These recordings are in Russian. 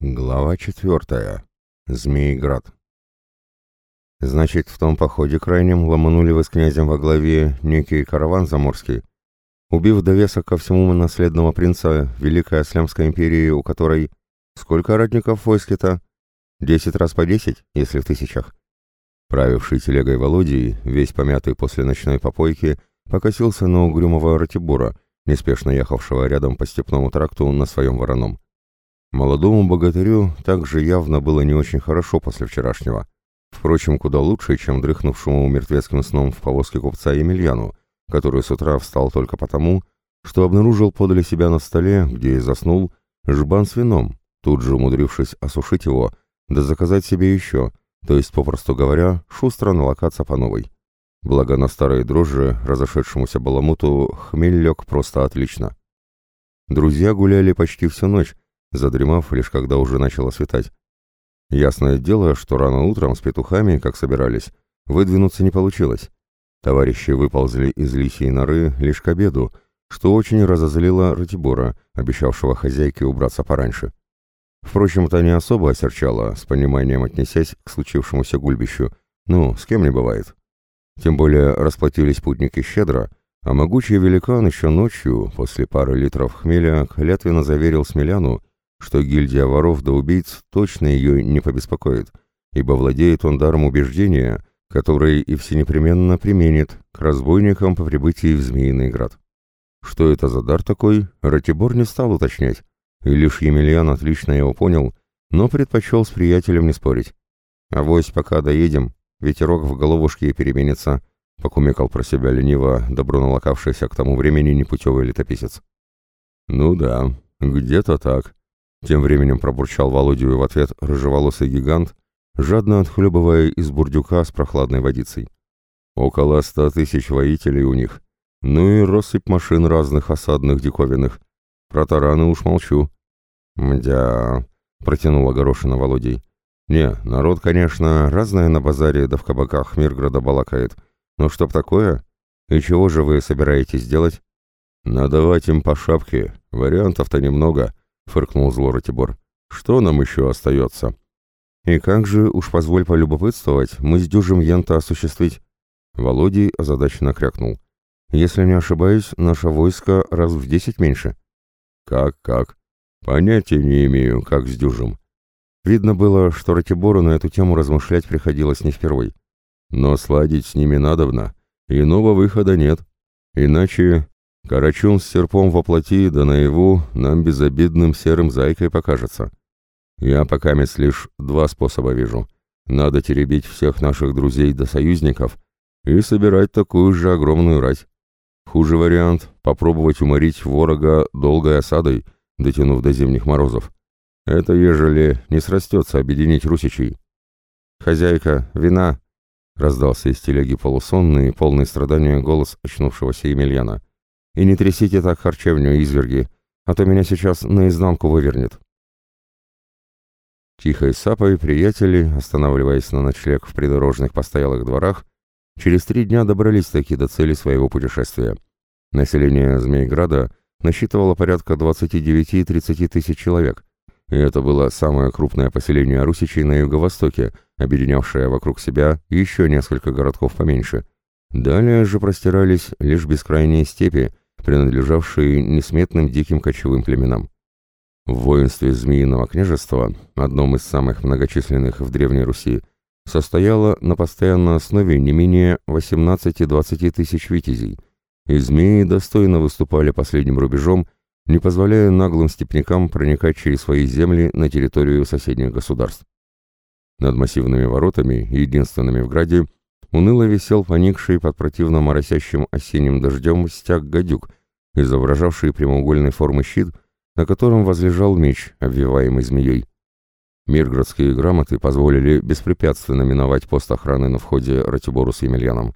Глава четвертая. Змееград. Значит, в том походе крайнем ломанули вы с князем во главе некий караван заморский, убив довесок ко всему наследного принца Великой Аслямской империи, у которой... Сколько ратников в войске-то? Десять раз по десять, если в тысячах. Правивший телегой Володей, весь помятый после ночной попойки, покосился на угрюмого Ратибура, неспешно ехавшего рядом по степному тракту на своем вороном. Молодому богатырю также явно было не очень хорошо после вчерашнего. Впрочем, куда лучше, чем дрыхнувшему мертвецким сном в повозке купца Емельяну, который с утра встал только потому, что обнаружил подле себя на столе, где и заснул, жбан с вином, тут же умудрившись осушить его, да заказать себе еще, то есть, попросту говоря, шустро налокаться по новой. Благо на старой дрожжи, разошедшемуся баламуту, хмель лег просто отлично. Друзья гуляли почти всю ночь, задремав лишь когда уже начало светать. Ясное дело, что рано утром с петухами, как собирались, выдвинуться не получилось. Товарищи выползли из лисьей норы лишь к обеду, что очень разозлило Ратибора, обещавшего хозяйке убраться пораньше. Впрочем, та не особо осерчала, с пониманием отнесясь к случившемуся гульбищу. Ну, с кем не бывает. Тем более расплатились путники щедро, а могучий великан еще ночью, после пары литров хмеля, клятвенно заверил Смеляну, что гильдия воров да убийц точно ее не побеспокоит, ибо владеет он даром убеждения, который и всенепременно применит к разбойникам по прибытии в Змеиный Град. Что это за дар такой, Ратибор не стал уточнять, и лишь Емельян отлично его понял, но предпочел с приятелем не спорить. «Авось, пока доедем, ветерок в головушке переменится», — покумекал про себя лениво, добро налокавшийся к тому времени непутевый летописец. «Ну да, где-то так», тем временем пробурчал Володю в ответ рыжеволосый гигант, жадно отхлебывая из бурдюка с прохладной водицей. Около ста тысяч воителей у них. Ну и россыпь машин разных осадных диковинных. Про тараны уж молчу. «Мдя...» — протянула горошина Володей. «Не, народ, конечно, разное на базаре да в кабаках Мирграда балакает. Но чтоб такое? И чего же вы собираетесь делать?» «Надавать им по шапке. Вариантов-то немного», фыркнул зло Ратибор. «Что нам еще остается?» «И как же, уж позволь полюбопытствовать, мы с дюжем Янта осуществить?» Володей озадаченно крякнул. «Если не ошибаюсь, наше войско раз в десять меньше». «Как-как? Понятия не имею, как с дюжем». Видно было, что Ратибору на эту тему размышлять приходилось не впервой. Но сладить с ними надобно, иного выхода нет. Иначе Карачун с серпом воплоти да наяву нам безобидным серым зайкой покажется. Я пока мест лишь два способа вижу. Надо теребить всех наших друзей до союзников и собирать такую же огромную рать. Хуже вариант — попробовать уморить ворога долгой осадой, дотянув до зимних морозов. Это ежели не срастется объединить русичей. «Хозяйка, вина!» — раздался из телеги полусонный, полный страдания голос очнувшегося Емельяна. И не трясите так харчевню, изверги, а то меня сейчас наизнанку вывернет. Тихой сапой приятели, останавливаясь на ночлег в придорожных постоялых дворах, через три дня добрались таки до цели своего путешествия. Население Змейграда насчитывало порядка 29-30 тысяч человек, и это было самое крупное поселение русичей на юго-востоке, объединявшее вокруг себя еще несколько городков поменьше. Далее же простирались лишь бескрайние степи, принадлежавшие несметным диким кочевым племенам. В воинстве Змеиного княжества, одном из самых многочисленных в Древней Руси, состояло на постоянной основе не менее 18-20 тысяч витязей, и змеи достойно выступали последним рубежом, не позволяя наглым степнякам проникать через свои земли на территорию соседних государств. Над массивными воротами, единственными в граде, уныло висел поникший под противно моросящим осенним дождем стяг-гадюк, изображавший прямоугольной формы щит, на котором возлежал меч, обвиваемый змеей. Миргородские грамоты позволили беспрепятственно миновать пост охраны на входе Ратибору с Емельяном.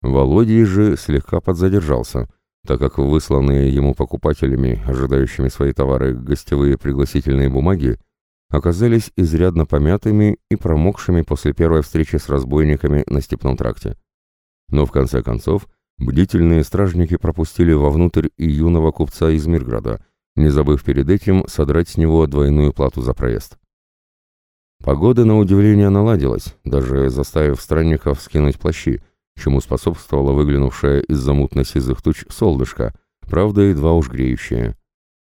Володей же слегка подзадержался, так как высланные ему покупателями, ожидающими свои товары, гостевые пригласительные бумаги оказались изрядно помятыми и промокшими после первой встречи с разбойниками на степном тракте. Но в конце концов бдительные стражники пропустили вовнутрь и юного купца из Мирграда, не забыв перед этим содрать с него двойную плату за проезд. Погода, на удивление, наладилась, даже заставив странников скинуть плащи, чему способствовала выглянувшая из-за мутно-сизых туч солнышко, правда, едва уж греющее.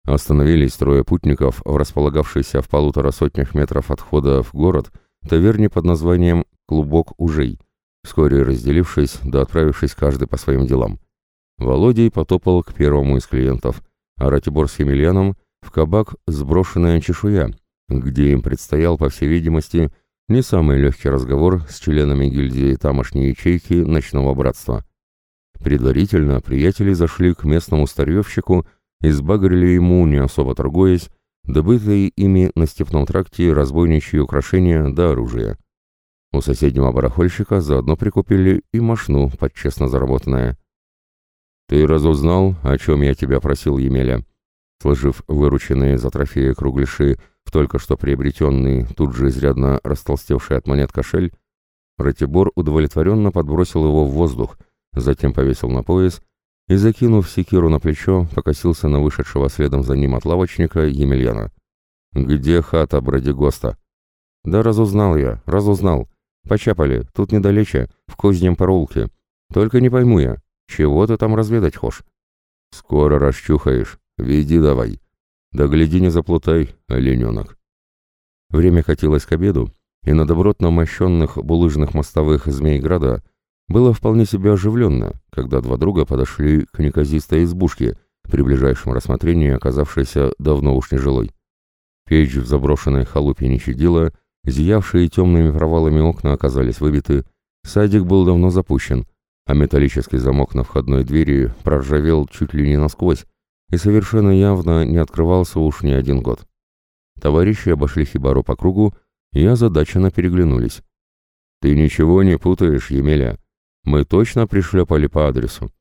Остановились трое путников в располагавшейся в полутора сотнях метров от входа в город таверне под названием «Клубок ужей», вскоре разделившись да отправившись каждый по своим делам. Володей потопал к первому из клиентов, а Ратибор с Емельяном в кабак «Сброшенная чешуя», где им предстоял, по всей видимости, не самый легкий разговор с членами гильдии тамошней ячейки ночного братства. Предварительно приятели зашли к местному старьевщику и сбагрили ему, не особо торгуясь, добытые ими на степном тракте разбойничьи украшения да оружие. У соседнего барахольщика заодно прикупили и мошну под честно заработанное. «Ты разузнал, о чем я тебя просил, Емеля?» Сложив вырученные за трофеи кругляши в только что приобретенный, тут же изрядно растолстевший от монет кошель, Ратибор удовлетворенно подбросил его в воздух, затем повесил на пояс и, закинув секиру на плечо, покосился на вышедшего следом за ним от лавочника Емельяна. «Где хата Бродигоста?» «Да разузнал я, разузнал. Почапали, тут недалече, в Кознем порулке. Только не пойму я, чего ты там разведать хошь?» «Скоро расчухаешь, веди давай. Да гляди не заплутай, олененок». Время катилось к обеду, и на добротно мощенных булыжных мостовых Змейграда было вполне себе оживленно, когда два друга подошли к неказистой избушке, при ближайшем рассмотрении оказавшейся давно уж нежилой. Печь в заброшенной халупе не щадила, зиявшие темными провалами окна оказались выбиты, садик был давно запущен, а металлический замок на входной двери проржавел чуть ли не насквозь и совершенно явно не открывался уж не один год. Товарищи обошли хибару по кругу и озадаченно переглянулись. «Ты ничего не путаешь, Емеля?» Мы точно пришлепали по адресу.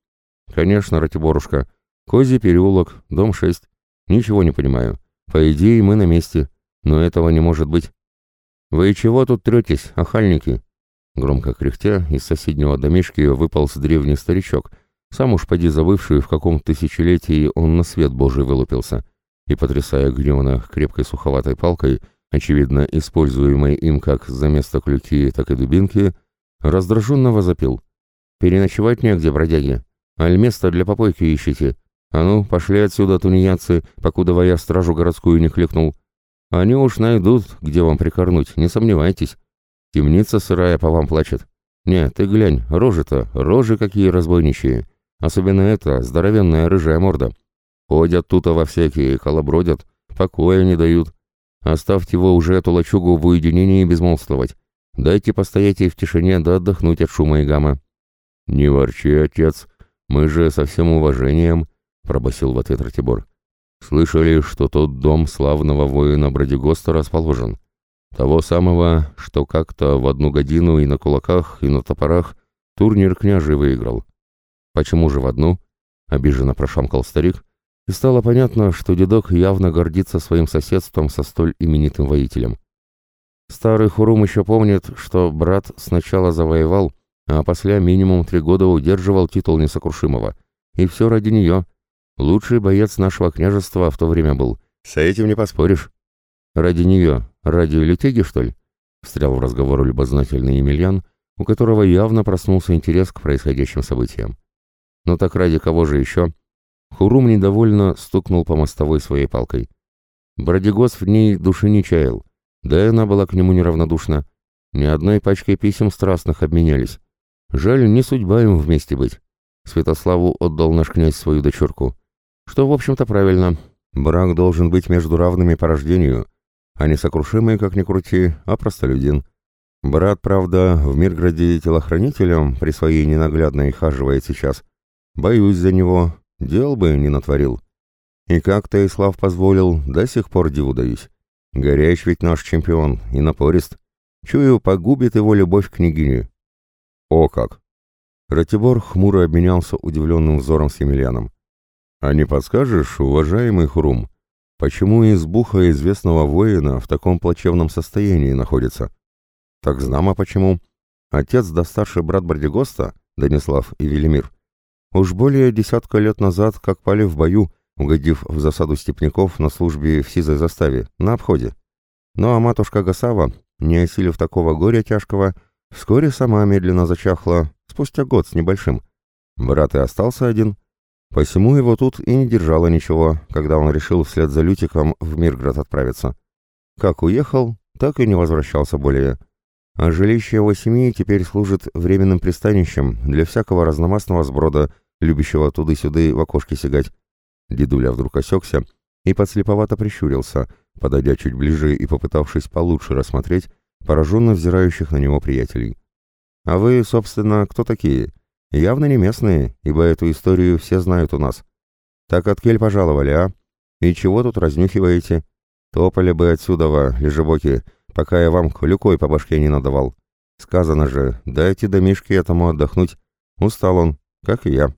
Конечно, Ратиборушка. Козий переулок, дом 6. Ничего не понимаю. По идее, мы на месте. Но этого не может быть. Вы чего тут третесь, охальники? Громко кряхтя, из соседнего домишки выполз древний старичок, сам уж поди забывший, в каком тысячелетии он на свет Божий вылупился, и, потрясая гневно крепкой суховатой палкой, очевидно, используемой им как за место клюки, так и дубинки, раздраженно возопил. Переночевать негде, бродяги. Аль место для попойки ищите. А ну, пошли отсюда, тунеядцы, покуда я стражу городскую не кликнул. Они уж найдут, где вам прикорнуть, не сомневайтесь. Темница сырая по вам плачет. Не, ты глянь, рожи-то, рожи какие разбойничьи. Особенно эта, здоровенная рыжая морда. Ходят тут во всякие, колобродят, покоя не дают. Оставьте его уже эту лачугу в уединении безмолвствовать. Дайте постоять ей в тишине да отдохнуть от шума и гамма. «Не ворчи, отец, мы же со всем уважением», — пробасил в ответ Ратибор. «Слышали, что тот дом славного воина Бродигоста расположен. Того самого, что как-то в одну годину и на кулаках, и на топорах турнир княжий выиграл. Почему же в одну?» — обиженно прошамкал старик, и стало понятно, что дедок явно гордится своим соседством со столь именитым воителем. Старый Хурум еще помнит, что брат сначала завоевал, а после минимум три года удерживал титул несокрушимого. И все ради нее. Лучший боец нашего княжества в то время был. С этим не поспоришь. Ради нее, ради лютеги, что ли? Встрял в разговор любознательный Емельян, у которого явно проснулся интерес к происходящим событиям. Но «Ну так ради кого же еще? Хурум недовольно стукнул по мостовой своей палкой. Бродигос в ней души не чаял, да и она была к нему неравнодушна. Ни одной пачкой писем страстных обменялись. Жаль, не судьба им вместе быть. Святославу отдал наш князь свою дочурку. Что, в общем-то, правильно. Брак должен быть между равными по рождению, а не сокрушимый, как ни крути, а простолюдин. Брат, правда, в Мирграде телохранителем при своей ненаглядной хаживает сейчас. Боюсь за него, дел бы не натворил. И как Таислав позволил, до сих пор диву даюсь. Горяч ведь наш чемпион и напорист. Чую, погубит его любовь к княгине. «О как!» Ратибор хмуро обменялся удивленным взором с Емельяном. «А не подскажешь, уважаемый Хрум, почему избуха известного воина в таком плачевном состоянии находится?» «Так знамо почему. Отец да старший брат Бардигоста, Данислав и Велимир, уж более десятка лет назад, как пали в бою, угодив в засаду степняков на службе в сизой заставе, на обходе. Ну а матушка Гасава, не осилив такого горя тяжкого, вскоре сама медленно зачахла, спустя год с небольшим. Брат и остался один. Посему его тут и не держало ничего, когда он решил вслед за Лютиком в Мирград отправиться. Как уехал, так и не возвращался более. А жилище его семьи теперь служит временным пристанищем для всякого разномастного сброда, любящего туды-сюды в окошке сигать. Дедуля вдруг осекся и подслеповато прищурился, подойдя чуть ближе и попытавшись получше рассмотреть пораженно взирающих на него приятелей. «А вы, собственно, кто такие? Явно не местные, ибо эту историю все знают у нас. Так от кель пожаловали, а? И чего тут разнюхиваете? Топали бы отсюда, во, лежебоки, пока я вам клюкой по башке не надавал. Сказано же, дайте домишке этому отдохнуть. Устал он, как и я.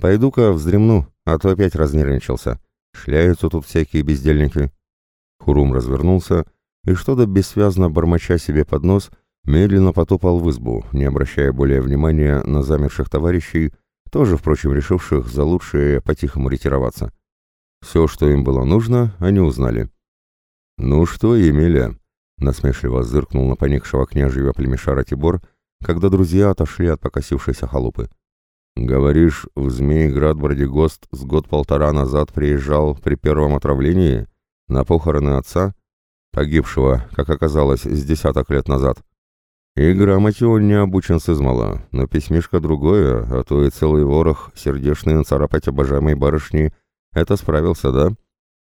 Пойду-ка вздремну, а то опять разнервничался. Шляются тут всякие бездельники. Хурум развернулся и что-то бессвязно бормоча себе под нос, медленно потопал в избу, не обращая более внимания на замерших товарищей, тоже, впрочем, решивших за лучшее по-тихому ретироваться. Все, что им было нужно, они узнали. «Ну что, Емеля?» — насмешливо зыркнул на поникшего княжьего племеша Тибор, когда друзья отошли от покосившейся халупы. «Говоришь, в Змеиград Бродигост с год-полтора назад приезжал при первом отравлении? На похороны отца? Погибшего, как оказалось, с десяток лет назад. И грамоте он не обучен с измала, но письмишко другое, а то и целый ворох, сердечный нацарапать обожаемой барышни, это справился, да?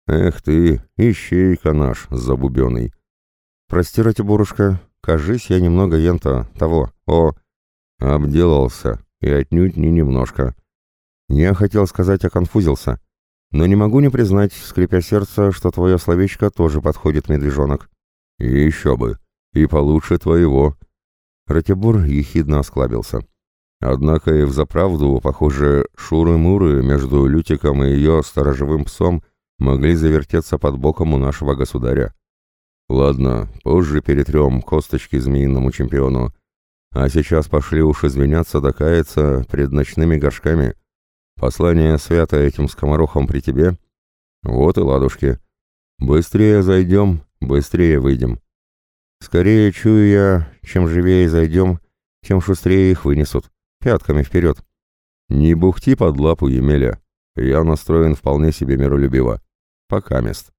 Эх ты, ищейка наш, забубенный. Прости, Ратибурушка, кажись, я немного ента того, о... Обделался, и отнюдь не немножко. Я хотел сказать, оконфузился, но не могу не признать, скрипя сердце, что твое словечко тоже подходит, медвежонок. И еще бы, и получше твоего. Ратибор ехидно осклабился. Однако и взаправду, похоже, шуры-муры между Лютиком и ее сторожевым псом могли завертеться под боком у нашего государя. Ладно, позже перетрем косточки змеиному чемпиону, а сейчас пошли уж извиняться да каяться пред ночными горшками. Послание свято этим скоморохам при тебе? Вот и ладушки. Быстрее зайдем, быстрее выйдем. Скорее чую я, чем живее зайдем, тем шустрее их вынесут. Пятками вперед. Не бухти под лапу, Емеля. Я настроен вполне себе миролюбиво. Пока мест.